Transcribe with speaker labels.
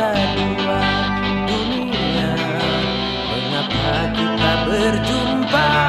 Speaker 1: dua dunia. Mengapa kita berjumpa?